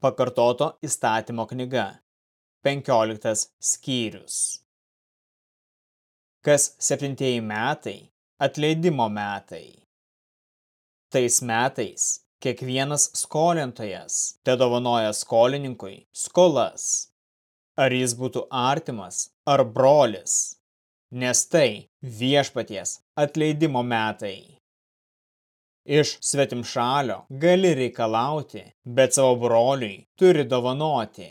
Pakartoto įstatymo knyga. 15 skyrius. Kas septintieji metai – atleidimo metai. Tais metais kiekvienas skolintojas te dovanoja skolininkui skolas, ar jis būtų artimas ar brolis, nes tai viešpaties atleidimo metai. Iš svetimšalio gali reikalauti, bet savo broliui turi dovanoti.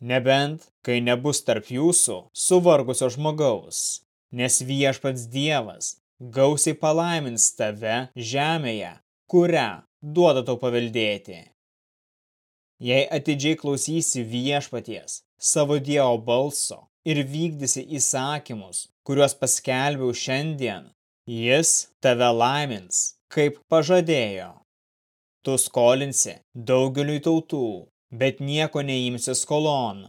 Nebent, kai nebus tarp jūsų suvargusio žmogaus, nes viešpats Dievas gausiai palaimins tave žemėje, kurią duoda tau paveldėti. Jei atidžiai klausysi viešpaties, savo Dievo balso ir vykdysi įsakymus, kuriuos paskelbiau šiandien, Jis tave laimins, kaip pažadėjo. Tu skolinsi daugeliui tautų, bet nieko neimsi skolon.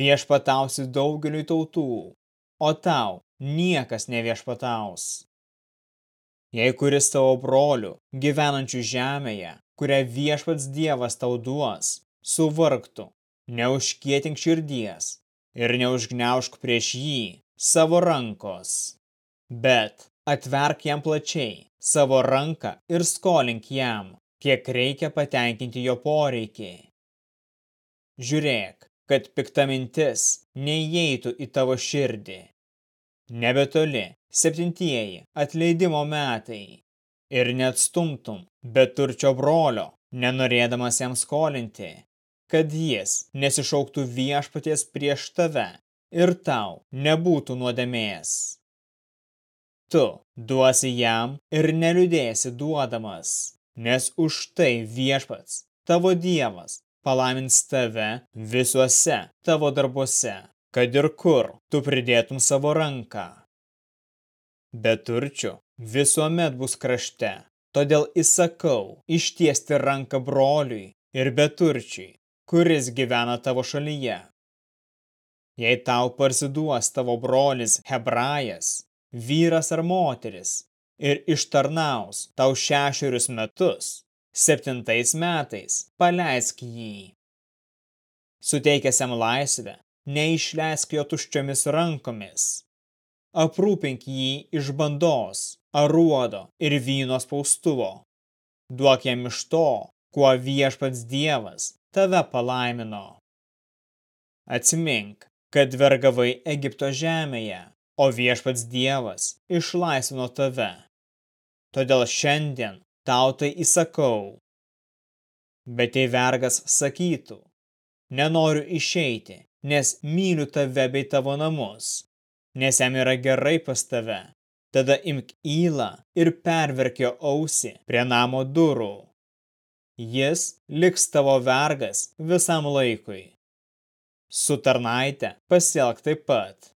Viešpatausi daugeliui tautų, o tau niekas neviešpataus. Jei kuris tavo brolių, gyvenančių žemėje, kurią viešpats Dievas tau duos, suvargtų, neužkietink širdies ir neužgniaužk prieš jį savo rankos. Bet Atverk jam plačiai savo ranką ir skolink jam, kiek reikia patenkinti jo poreikį. Žiūrėk, kad pikta mintis neįeitų į tavo širdį. Nebetoli septintieji atleidimo metai ir neatstumtum beturčio brolio, nenorėdamas jam skolinti, kad jis nesišauktų viešpaties prieš tave ir tau nebūtų nuodėmės tu duosi jam ir neliūdėsi duodamas, nes už tai viešpats, tavo dievas, palamins tave visuose tavo darbuose, kad ir kur tu pridėtum savo ranką. Beturčių visuomet bus krašte, todėl įsakau ištiesti ranką broliui ir beturčiui, kuris gyvena tavo šalyje. Jei tau parsiduos tavo brolis Hebrajas, vyras ar moteris, ir ištarnaus tau šešerius metus, septintais metais paleisk jį. Suteikęs jam laisvę, neišleisk jo tuščiomis rankomis. Aprūpink jį iš bandos, aruodo ir vyno spaustuvo. Duok jam iš to, kuo viešpats Dievas tave palaimino. Atsimink, kad vergavai Egipto žemėje, o viešpats Dievas išlaisvino tave. Todėl šiandien tau tai įsakau. Bet jei vergas sakytų, nenoriu išeiti, nes myliu tave bei tavo namus, nes jam yra gerai pas tave, tada imk įlą ir perverk jo ausį prie namo durų. Jis liks tavo vergas visam laikui. Su tarnaite pasielk taip pat.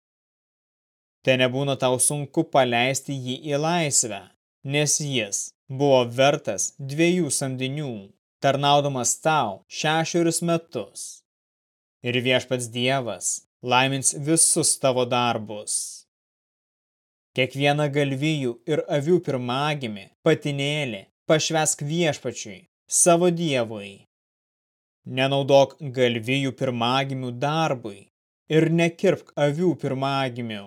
Te nebūna tau sunku paleisti jį į laisvę, nes jis buvo vertas dviejų samdinių, tarnaudamas tau šešerius metus. Ir viešpats Dievas laimins visus tavo darbus. Kiekvieną galvijų ir avių pirmagimį, patinėlį, pašvesk viešpačiui, savo dievui. Nenaudok galvijų pirmagimių darbui ir nekirpk avių pirmagimių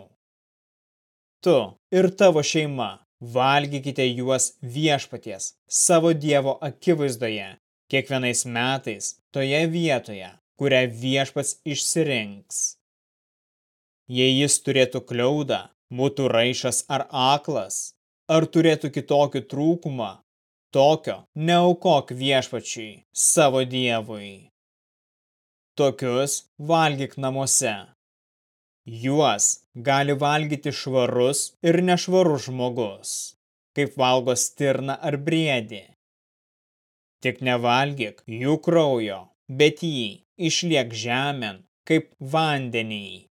tu ir tavo šeima valgykite juos viešpaties savo Dievo akivaizdoje kiekvienais metais toje vietoje, kurią viešpats išsirinks. Jei jis turėtų kliaudą, būtų raišas ar aklas, ar turėtų kitokį trūkumą, tokio neaukok viešpačiui savo Dievui. Tokius valgyk namuose. Juos gali valgyti švarus ir nešvarus žmogus, kaip valgo stirna ar briedį. Tik nevalgyk jų kraujo, bet jį išliek žemėn kaip vandenį.